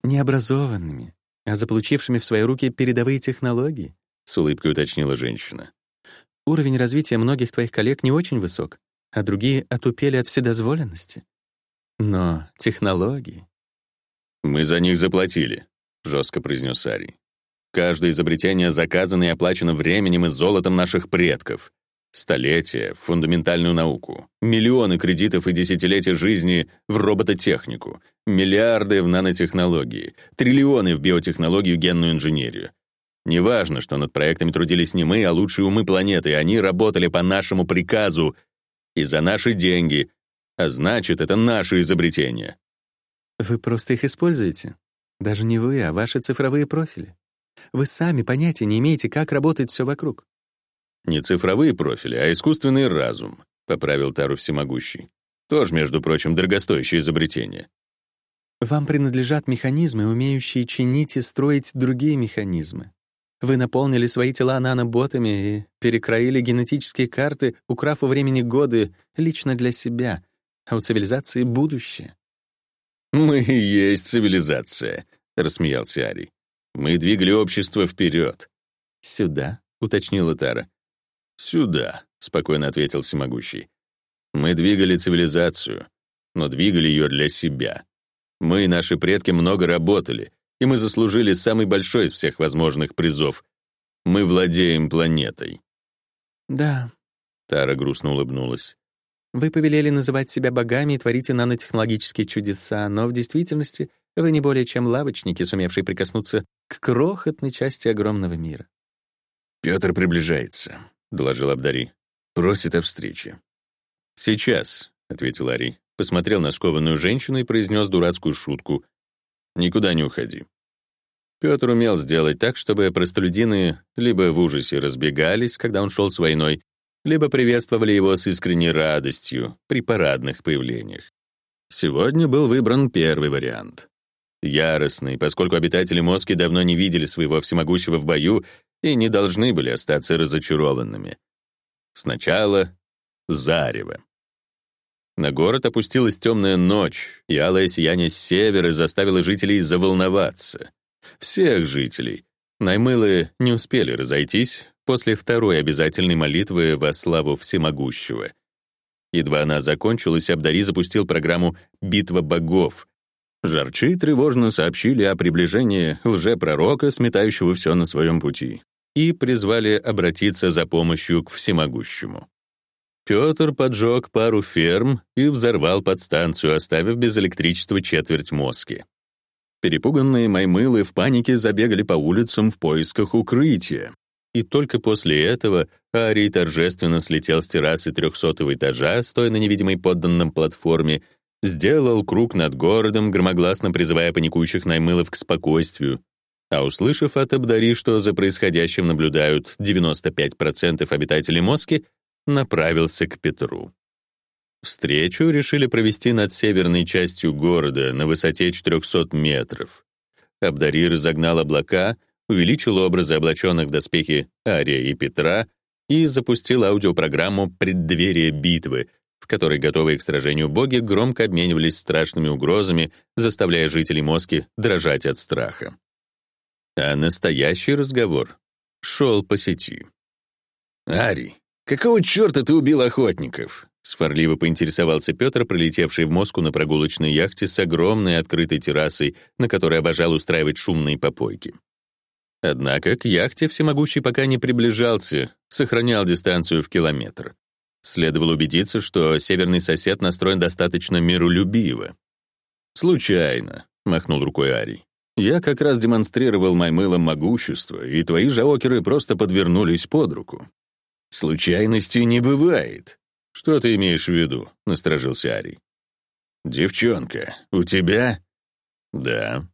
Не образованными, а заполучившими в свои руки передовые технологии, с улыбкой уточнила женщина. Уровень развития многих твоих коллег не очень высок, а другие отупели от вседозволенности. Но технологии... «Мы за них заплатили», — жестко произнес Ари. «Каждое изобретение заказано и оплачено временем и золотом наших предков. Столетия в фундаментальную науку, миллионы кредитов и десятилетия жизни в робототехнику, миллиарды в нанотехнологии, триллионы в биотехнологию, генную инженерию. Неважно, что над проектами трудились не мы, а лучшие умы планеты, они работали по нашему приказу и за наши деньги, а значит, это наши изобретения. Вы просто их используете. Даже не вы, а ваши цифровые профили. Вы сами понятия не имеете, как работает все вокруг. Не цифровые профили, а искусственный разум, поправил Тару всемогущий. Тоже, между прочим, дорогостоящее изобретение. Вам принадлежат механизмы, умеющие чинить и строить другие механизмы. Вы наполнили свои тела наноботами и перекроили генетические карты, украв у времени годы лично для себя, а у цивилизации — будущее. «Мы и есть цивилизация», — рассмеялся Ари. «Мы двигали общество вперед». «Сюда», — уточнила Тара. «Сюда», — спокойно ответил всемогущий. «Мы двигали цивилизацию, но двигали ее для себя. Мы и наши предки много работали, и мы заслужили самый большой из всех возможных призов. Мы владеем планетой». «Да», — Тара грустно улыбнулась. «Вы повелели называть себя богами и творите нанотехнологические чудеса, но в действительности вы не более чем лавочники, сумевшие прикоснуться к крохотной части огромного мира». Петр приближается. — доложил Абдари. «Просит о встрече». «Сейчас», — ответил Ари, посмотрел на скованную женщину и произнес дурацкую шутку. «Никуда не уходи». Петр умел сделать так, чтобы простолюдины либо в ужасе разбегались, когда он шел с войной, либо приветствовали его с искренней радостью при парадных появлениях. Сегодня был выбран первый вариант. Яростный, поскольку обитатели Моски давно не видели своего всемогущего в бою и не должны были остаться разочарованными. Сначала зарево. На город опустилась темная ночь, и алое сияние с севера заставило жителей заволноваться. Всех жителей. Наймылы не успели разойтись после второй обязательной молитвы во славу всемогущего. Едва она закончилась, Абдари запустил программу «Битва богов», Жарчи тревожно сообщили о приближении лжепророка, сметающего все на своем пути и призвали обратиться за помощью к всемогущему. Петр поджег пару ферм и взорвал подстанцию, оставив без электричества четверть мозги. Перепуганные маймылы в панике забегали по улицам в поисках укрытия. И только после этого Арий торжественно слетел с террасы трехсотого этажа, стоя на невидимой подданном платформе, сделал круг над городом, громогласно призывая паникующих наймылов к спокойствию, а услышав от Абдари, что за происходящим наблюдают 95% обитателей Моски, направился к Петру. Встречу решили провести над северной частью города на высоте 400 метров. Абдари разогнал облака, увеличил образы облаченных в доспехи Ария и Петра и запустил аудиопрограмму «Преддверие битвы», в которой готовые к сражению боги громко обменивались страшными угрозами, заставляя жителей Моски дрожать от страха. А настоящий разговор шел по сети. «Ари, какого черта ты убил охотников?» Сварливо поинтересовался Петр, прилетевший в Москву на прогулочной яхте с огромной открытой террасой, на которой обожал устраивать шумные попойки. Однако к яхте всемогущий пока не приближался, сохранял дистанцию в километр. Следовало убедиться, что северный сосед настроен достаточно миролюбиво. «Случайно», — махнул рукой Арий. «Я как раз демонстрировал маймылам могущество, и твои жаокеры просто подвернулись под руку». «Случайностей не бывает», «Что ты имеешь в виду?» — насторожился Арий. «Девчонка, у тебя?» «Да».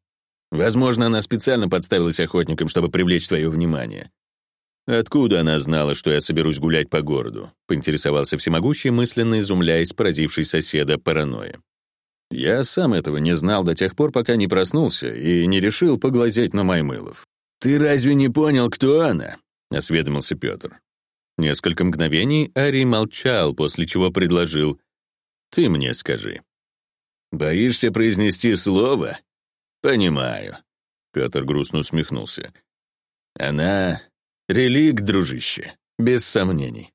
«Возможно, она специально подставилась охотникам, чтобы привлечь твое внимание». «Откуда она знала, что я соберусь гулять по городу?» — поинтересовался всемогущий, мысленно изумляясь поразивший соседа паранойя. «Я сам этого не знал до тех пор, пока не проснулся и не решил поглазеть на Маймылов». «Ты разве не понял, кто она?» — осведомился Петр. Несколько мгновений Ари молчал, после чего предложил «Ты мне скажи». «Боишься произнести слово?» «Понимаю», — Петр грустно усмехнулся. «Она — релик, дружище, без сомнений».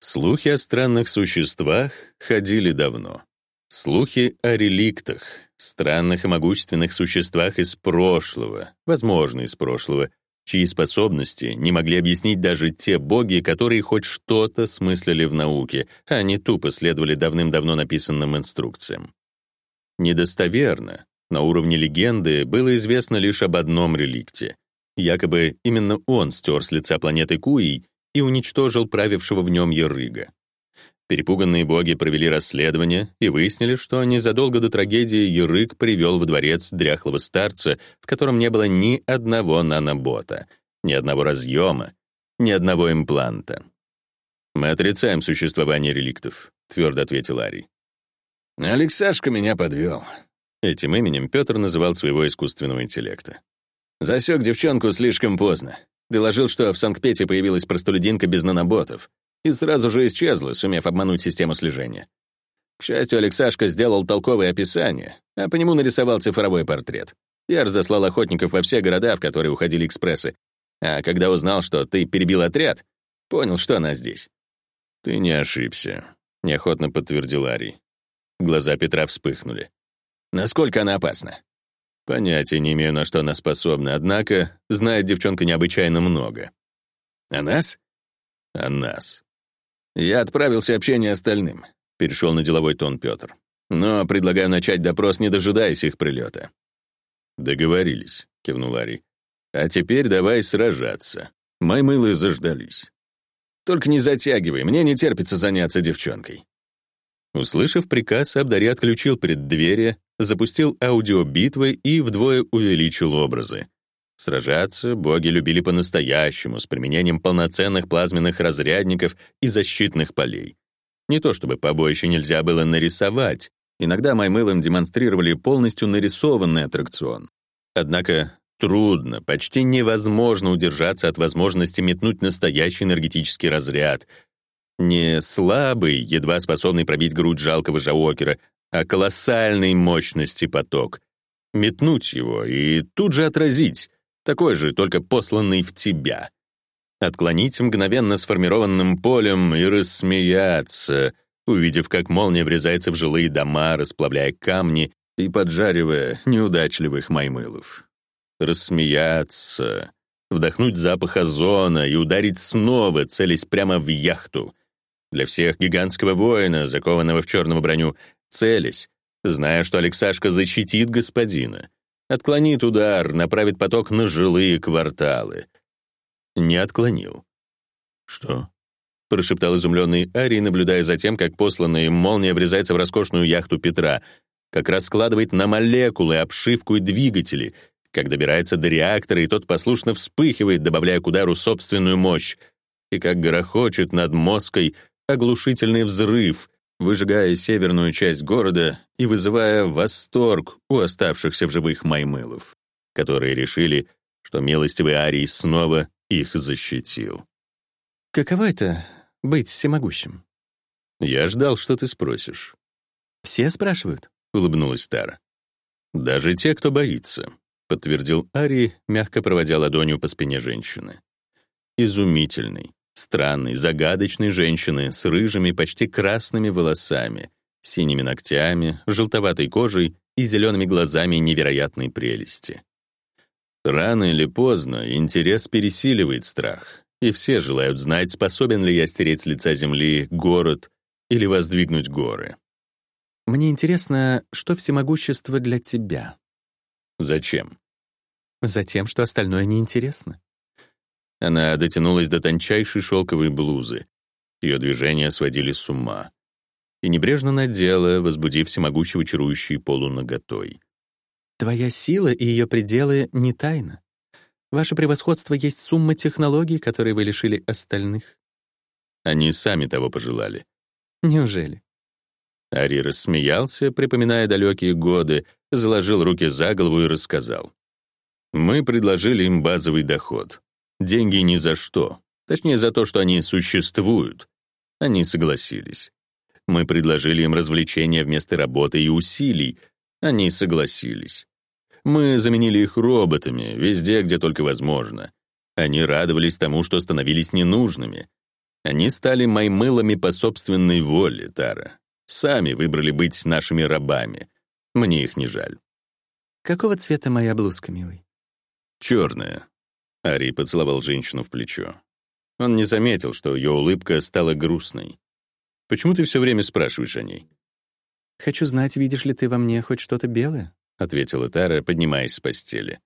Слухи о странных существах ходили давно. Слухи о реликтах, странных и могущественных существах из прошлого, возможно, из прошлого, чьи способности не могли объяснить даже те боги, которые хоть что-то смыслили в науке, а не тупо следовали давным-давно написанным инструкциям. Недостоверно, на уровне легенды было известно лишь об одном реликте. Якобы именно он стер с лица планеты Куи и уничтожил правившего в нем Ярыга. Перепуганные боги провели расследование и выяснили, что незадолго до трагедии Юрык привел в дворец дряхлого старца, в котором не было ни одного нанобота, ни одного разъема, ни одного импланта. «Мы отрицаем существование реликтов», — твердо ответил Арий. «Алексашка меня подвел». Этим именем Петр называл своего искусственного интеллекта. Засек девчонку слишком поздно. Доложил, что в Санкт-Пете появилась простолюдинка без наноботов и сразу же исчезла, сумев обмануть систему слежения. К счастью, Алексашка сделал толковое описание, а по нему нарисовал цифровой портрет. Я разослал охотников во все города, в которые уходили экспрессы. А когда узнал, что ты перебил отряд, понял, что она здесь. «Ты не ошибся», — неохотно подтвердил Арий. Глаза Петра вспыхнули. «Насколько она опасна?» «Понятия не имею, на что она способна, однако знает девчонка необычайно много». «О нас?» «О нас. Я отправил сообщение остальным. Перешел на деловой тон Петр. Но предлагаю начать допрос, не дожидаясь их прилета. Договорились, кивнул Ари. А теперь давай сражаться. Маймылы заждались. Только не затягивай, мне не терпится заняться девчонкой. Услышав приказ, Абдари отключил преддверие, запустил аудиобитвы и вдвое увеличил образы. Сражаться боги любили по-настоящему, с применением полноценных плазменных разрядников и защитных полей. Не то чтобы побоище нельзя было нарисовать, иногда Маймылам демонстрировали полностью нарисованный аттракцион. Однако трудно, почти невозможно удержаться от возможности метнуть настоящий энергетический разряд. Не слабый, едва способный пробить грудь жалкого Жаокера, а колоссальной мощности поток. Метнуть его и тут же отразить такой же, только посланный в тебя. Отклонить мгновенно сформированным полем и рассмеяться, увидев, как молния врезается в жилые дома, расплавляя камни и поджаривая неудачливых маймылов. Рассмеяться, вдохнуть запах озона и ударить снова, целясь прямо в яхту. Для всех гигантского воина, закованного в черную броню, целясь, зная, что Алексашка защитит господина, Отклонит удар, направит поток на жилые кварталы. Не отклонил. «Что?» — прошептал изумленный Арий, наблюдая за тем, как посланная молния врезается в роскошную яхту Петра, как раскладывает на молекулы обшивку и двигатели, как добирается до реактора, и тот послушно вспыхивает, добавляя к удару собственную мощь, и как грохочет над мозгой оглушительный взрыв, выжигая северную часть города и вызывая восторг у оставшихся в живых маймылов, которые решили, что милостивый Арий снова их защитил. «Каково это — быть всемогущим?» «Я ждал, что ты спросишь». «Все спрашивают?» — улыбнулась Тара. «Даже те, кто боится. подтвердил Ари, мягко проводя ладонью по спине женщины. Изумительной, странной, загадочной женщины с рыжими, почти красными волосами, синими ногтями, желтоватой кожей и зелеными глазами невероятной прелести. Рано или поздно интерес пересиливает страх, и все желают знать, способен ли я стереть с лица земли город или воздвигнуть горы. Мне интересно, что всемогущество для тебя? Зачем? Затем, что остальное неинтересно. Она дотянулась до тончайшей шелковой блузы. Ее движения сводили с ума. И небрежно надела, возбудив всемогущего чарующей полуноготой. Твоя сила и ее пределы не тайна. Ваше превосходство есть сумма технологий, которые вы лишили остальных. Они сами того пожелали. Неужели? Ари рассмеялся, припоминая далекие годы, заложил руки за голову и рассказал. Мы предложили им базовый доход. Деньги ни за что. Точнее, за то, что они существуют. Они согласились. Мы предложили им развлечения вместо работы и усилий. Они согласились. Мы заменили их роботами везде, где только возможно. Они радовались тому, что становились ненужными. Они стали маймылами по собственной воле, Тара. Сами выбрали быть нашими рабами. Мне их не жаль. Какого цвета моя блузка, милый? Черная. Ари поцеловал женщину в плечо. Он не заметил, что ее улыбка стала грустной. Почему ты все время спрашиваешь о ней? Хочу знать, видишь ли ты во мне хоть что-то белое? ответила Тара, поднимаясь с постели.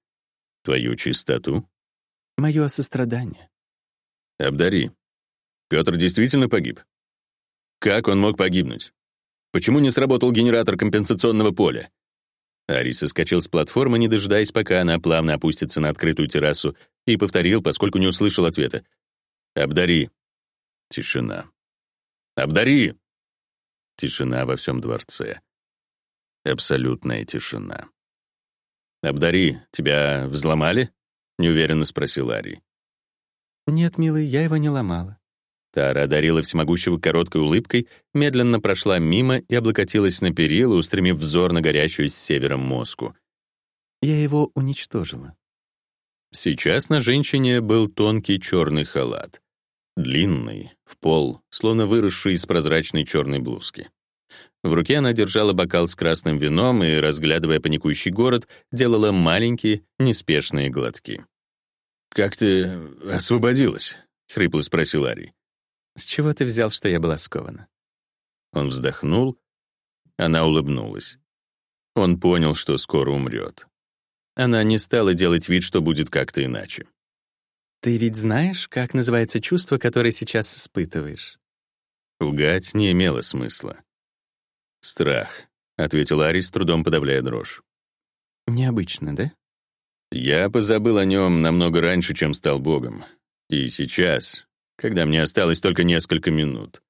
Твою чистоту? Мое сострадание. Обдари. Петр действительно погиб. Как он мог погибнуть? Почему не сработал генератор компенсационного поля? Арис соскочил с платформы, не дожидаясь, пока она плавно опустится на открытую террасу, и повторил, поскольку не услышал ответа. «Обдари». Тишина. «Обдари!» Тишина во всем дворце. Абсолютная тишина. «Обдари, тебя взломали?» — неуверенно спросил Ари. «Нет, милый, я его не ломала. Тара одарила всемогущего короткой улыбкой, медленно прошла мимо и облокотилась на перила, устремив взор на горящую с севером мозгу. Я его уничтожила. Сейчас на женщине был тонкий черный халат. Длинный, в пол, словно выросший из прозрачной черной блузки. В руке она держала бокал с красным вином и, разглядывая паникующий город, делала маленькие, неспешные глотки. «Как ты освободилась?» — хрипло спросил Ари. С чего ты взял, что я была скована? Он вздохнул, она улыбнулась. Он понял, что скоро умрет. Она не стала делать вид, что будет как-то иначе. Ты ведь знаешь, как называется чувство, которое сейчас испытываешь? Лгать не имело смысла. Страх, ответил Ари, с трудом подавляя дрожь. Необычно, да? Я позабыл о нем намного раньше, чем стал богом. И сейчас, когда мне осталось только несколько минут.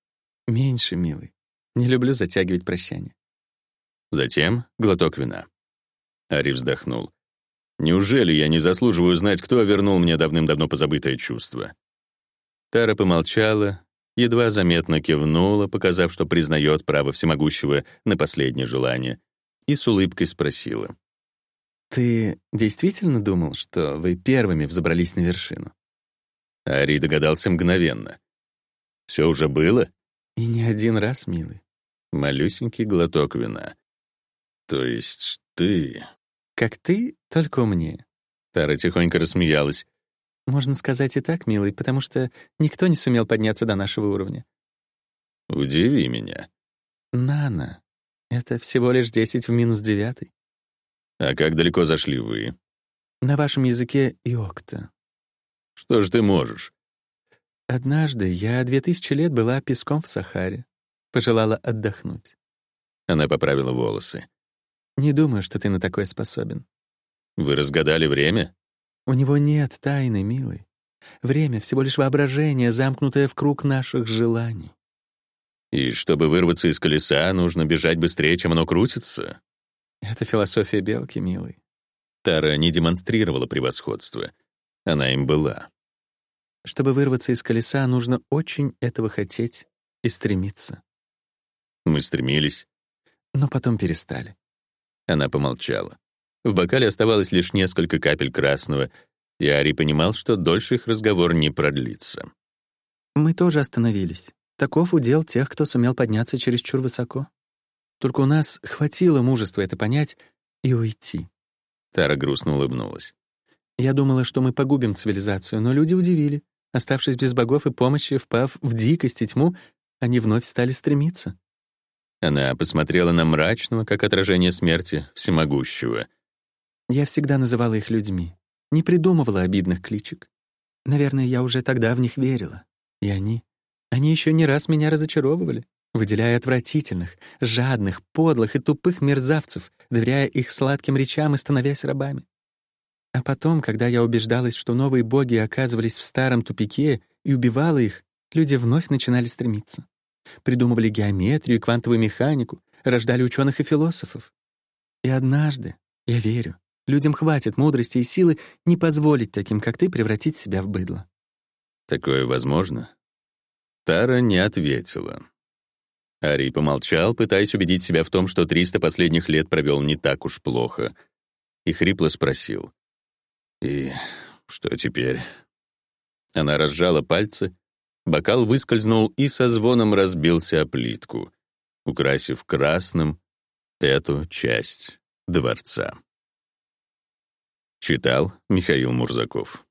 Меньше, милый. Не люблю затягивать прощание. Затем глоток вина. Ари вздохнул. Неужели я не заслуживаю знать, кто вернул мне давным-давно позабытое чувство? Тара помолчала, едва заметно кивнула, показав, что признает право всемогущего на последнее желание, и с улыбкой спросила. «Ты действительно думал, что вы первыми взобрались на вершину?» Ари догадался мгновенно. Все уже было? И не один раз, милый. Малюсенький глоток вина. То есть ты... Как ты, только умнее. Тара тихонько рассмеялась. Можно сказать и так, милый, потому что никто не сумел подняться до нашего уровня. Удиви меня. Нана. Это всего лишь 10 в минус девятый. А как далеко зашли вы? На вашем языке иокта. Что же ты можешь? Однажды я две тысячи лет была песком в Сахаре. Пожелала отдохнуть. Она поправила волосы. Не думаю, что ты на такое способен. Вы разгадали время? У него нет тайны, милый. Время — всего лишь воображение, замкнутое в круг наших желаний. И чтобы вырваться из колеса, нужно бежать быстрее, чем оно крутится? Это философия белки, милый. Тара не демонстрировала превосходство. Она им была. Чтобы вырваться из колеса, нужно очень этого хотеть и стремиться. Мы стремились. Но потом перестали. Она помолчала. В бокале оставалось лишь несколько капель красного, и Ари понимал, что дольше их разговор не продлится. «Мы тоже остановились. Таков удел тех, кто сумел подняться чересчур высоко. Только у нас хватило мужества это понять и уйти». Тара грустно улыбнулась. «Я думала, что мы погубим цивилизацию, но люди удивили. Оставшись без богов и помощи, впав в дикость и тьму, они вновь стали стремиться». Она посмотрела на мрачного, как отражение смерти, всемогущего — я всегда называла их людьми, не придумывала обидных кличек. Наверное, я уже тогда в них верила. И они... Они еще не раз меня разочаровывали, выделяя отвратительных, жадных, подлых и тупых мерзавцев, доверяя их сладким речам и становясь рабами. А потом, когда я убеждалась, что новые боги оказывались в старом тупике и убивала их, люди вновь начинали стремиться. Придумывали геометрию и квантовую механику, рождали ученых и философов. И однажды, я верю, Людям хватит мудрости и силы не позволить таким, как ты, превратить себя в быдло. Такое возможно? Тара не ответила. Ари помолчал, пытаясь убедить себя в том, что 300 последних лет провел не так уж плохо, и хрипло спросил. «И что теперь?» Она разжала пальцы, бокал выскользнул и со звоном разбился о плитку, украсив красным эту часть дворца. Читал Михаил Мурзаков.